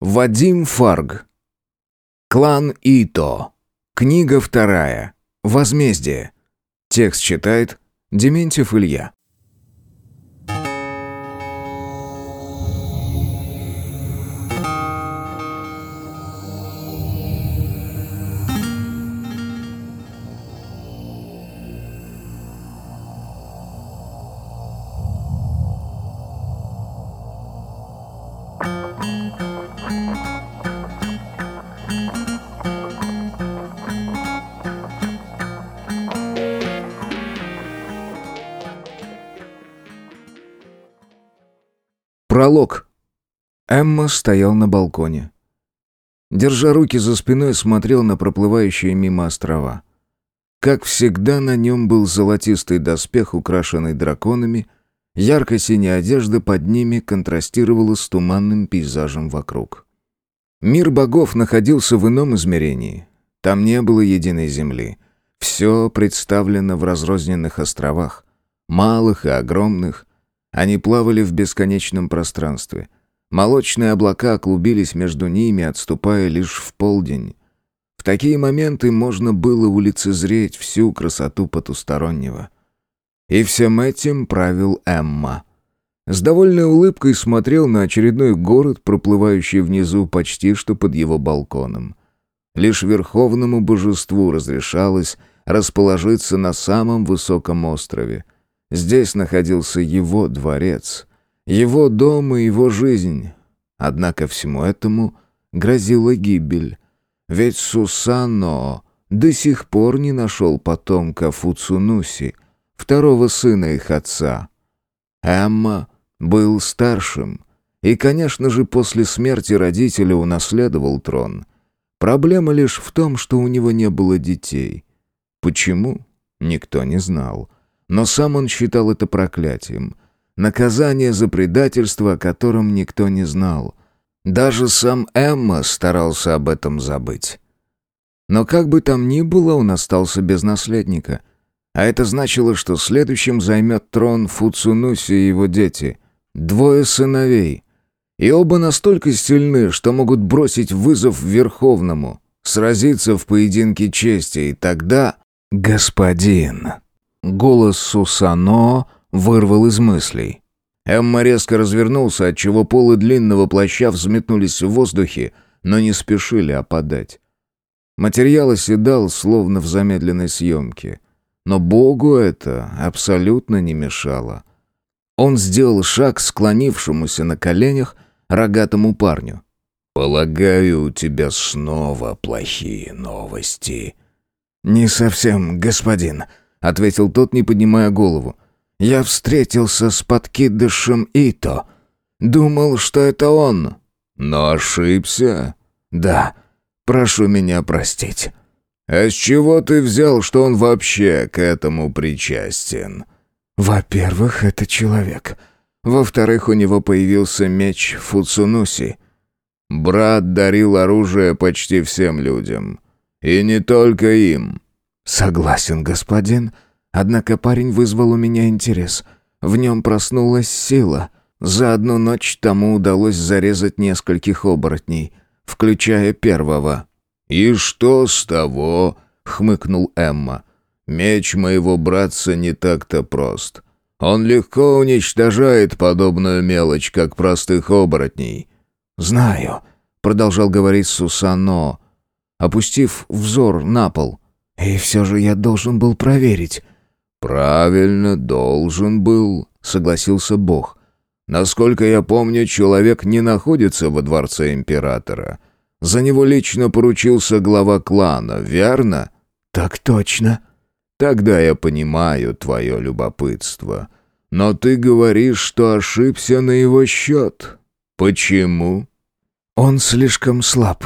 Вадим Фарг. Клан Ито. Книга вторая. Возмездие. Текст читает Дементьев Илья. Пролог. Эмма стоял на балконе. Держа руки за спиной, смотрел на проплывающие мимо острова. Как всегда, на нем был золотистый доспех, украшенный драконами, ярко-синяя одежда под ними контрастировала с туманным пейзажем вокруг. Мир богов находился в ином измерении. Там не было единой земли. Все представлено в разрозненных островах, малых и огромных, они плавали в бесконечном пространстве. Молочные облака клубились между ними, отступая лишь в полдень. В такие моменты можно было улицезреть всю красоту потустороннего. И всем этим правил Эмма. С довольной улыбкой смотрел на очередной город, проплывающий внизу почти что под его балконом. Лишь верховному божеству разрешалось расположиться на самом высоком острове — Здесь находился его дворец, его дом и его жизнь. Однако всему этому грозила гибель. Ведь Сусано до сих пор не нашел потомка Фуцунуси, второго сына их отца. Эмма был старшим, и, конечно же, после смерти родителя унаследовал трон. Проблема лишь в том, что у него не было детей. Почему? Никто не знал но сам он считал это проклятием. Наказание за предательство, о котором никто не знал. Даже сам Эмма старался об этом забыть. Но как бы там ни было, он остался без наследника. А это значило, что следующим займет трон Фуцунуси и его дети. Двое сыновей. И оба настолько сильны, что могут бросить вызов Верховному, сразиться в поединке чести, и тогда... «Господин», Голос Сусано вырвал из мыслей. Эмма резко развернулся, отчего полы длинного плаща взметнулись в воздухе, но не спешили опадать. Материал оседал, словно в замедленной съемке. Но Богу это абсолютно не мешало. Он сделал шаг склонившемуся на коленях рогатому парню. «Полагаю, у тебя снова плохие новости». «Не совсем, господин», — ответил тот, не поднимая голову. «Я встретился с подкидышем Ито. Думал, что это он». «Но ошибся?» «Да. Прошу меня простить». «А с чего ты взял, что он вообще к этому причастен?» «Во-первых, это человек. Во-вторых, у него появился меч Фуцунуси». «Брат дарил оружие почти всем людям. И не только им. «Согласен, господин. Однако парень вызвал у меня интерес. В нем проснулась сила. За одну ночь тому удалось зарезать нескольких оборотней, включая первого». «И что с того?» — хмыкнул Эмма. «Меч моего братца не так-то прост. Он легко уничтожает подобную мелочь, как простых оборотней». «Знаю», — продолжал говорить Сусано, опустив взор на пол — и все же я должен был проверить. «Правильно, должен был», — согласился Бог. «Насколько я помню, человек не находится во дворце императора. За него лично поручился глава клана, верно?» «Так точно». «Тогда я понимаю твое любопытство. Но ты говоришь, что ошибся на его счет. Почему?» «Он слишком слаб».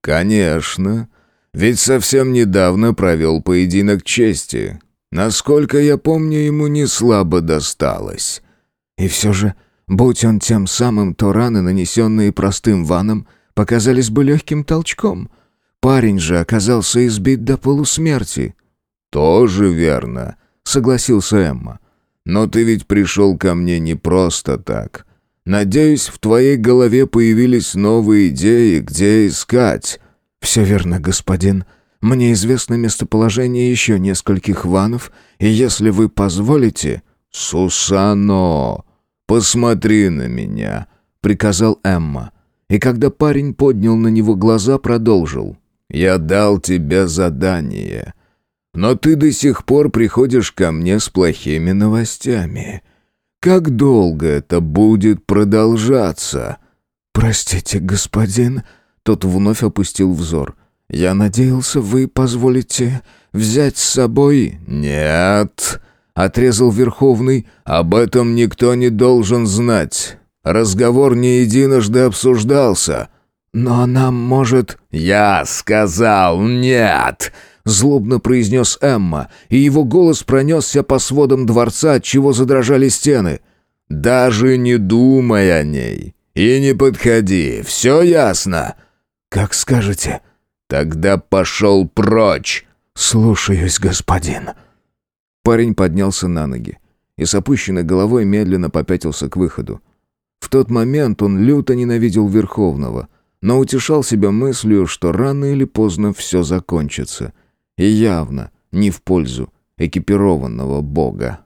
«Конечно. Ведь совсем недавно провел поединок чести. Насколько я помню, ему не слабо досталось. И все же, будь он тем самым, то раны, нанесенные простым ваном, показались бы легким толчком. Парень же оказался избит до полусмерти. «Тоже верно», — согласился Эмма. «Но ты ведь пришел ко мне не просто так. Надеюсь, в твоей голове появились новые идеи, где искать». «Все верно, господин. Мне известно местоположение еще нескольких ванов, и если вы позволите...» «Сусано, посмотри на меня», — приказал Эмма. И когда парень поднял на него глаза, продолжил. «Я дал тебе задание, но ты до сих пор приходишь ко мне с плохими новостями. Как долго это будет продолжаться?» «Простите, господин...» Тот вновь опустил взор. «Я надеялся, вы позволите взять с собой...» «Нет...» — отрезал Верховный. «Об этом никто не должен знать. Разговор не единожды обсуждался». «Но она может...» «Я сказал нет!» — злобно произнес Эмма, и его голос пронесся по сводам дворца, от чего задрожали стены. «Даже не думай о ней. И не подходи. Все ясно?» «Как скажете». «Тогда пошел прочь!» «Слушаюсь, господин». Парень поднялся на ноги и с опущенной головой медленно попятился к выходу. В тот момент он люто ненавидел Верховного, но утешал себя мыслью, что рано или поздно все закончится. И явно не в пользу экипированного бога.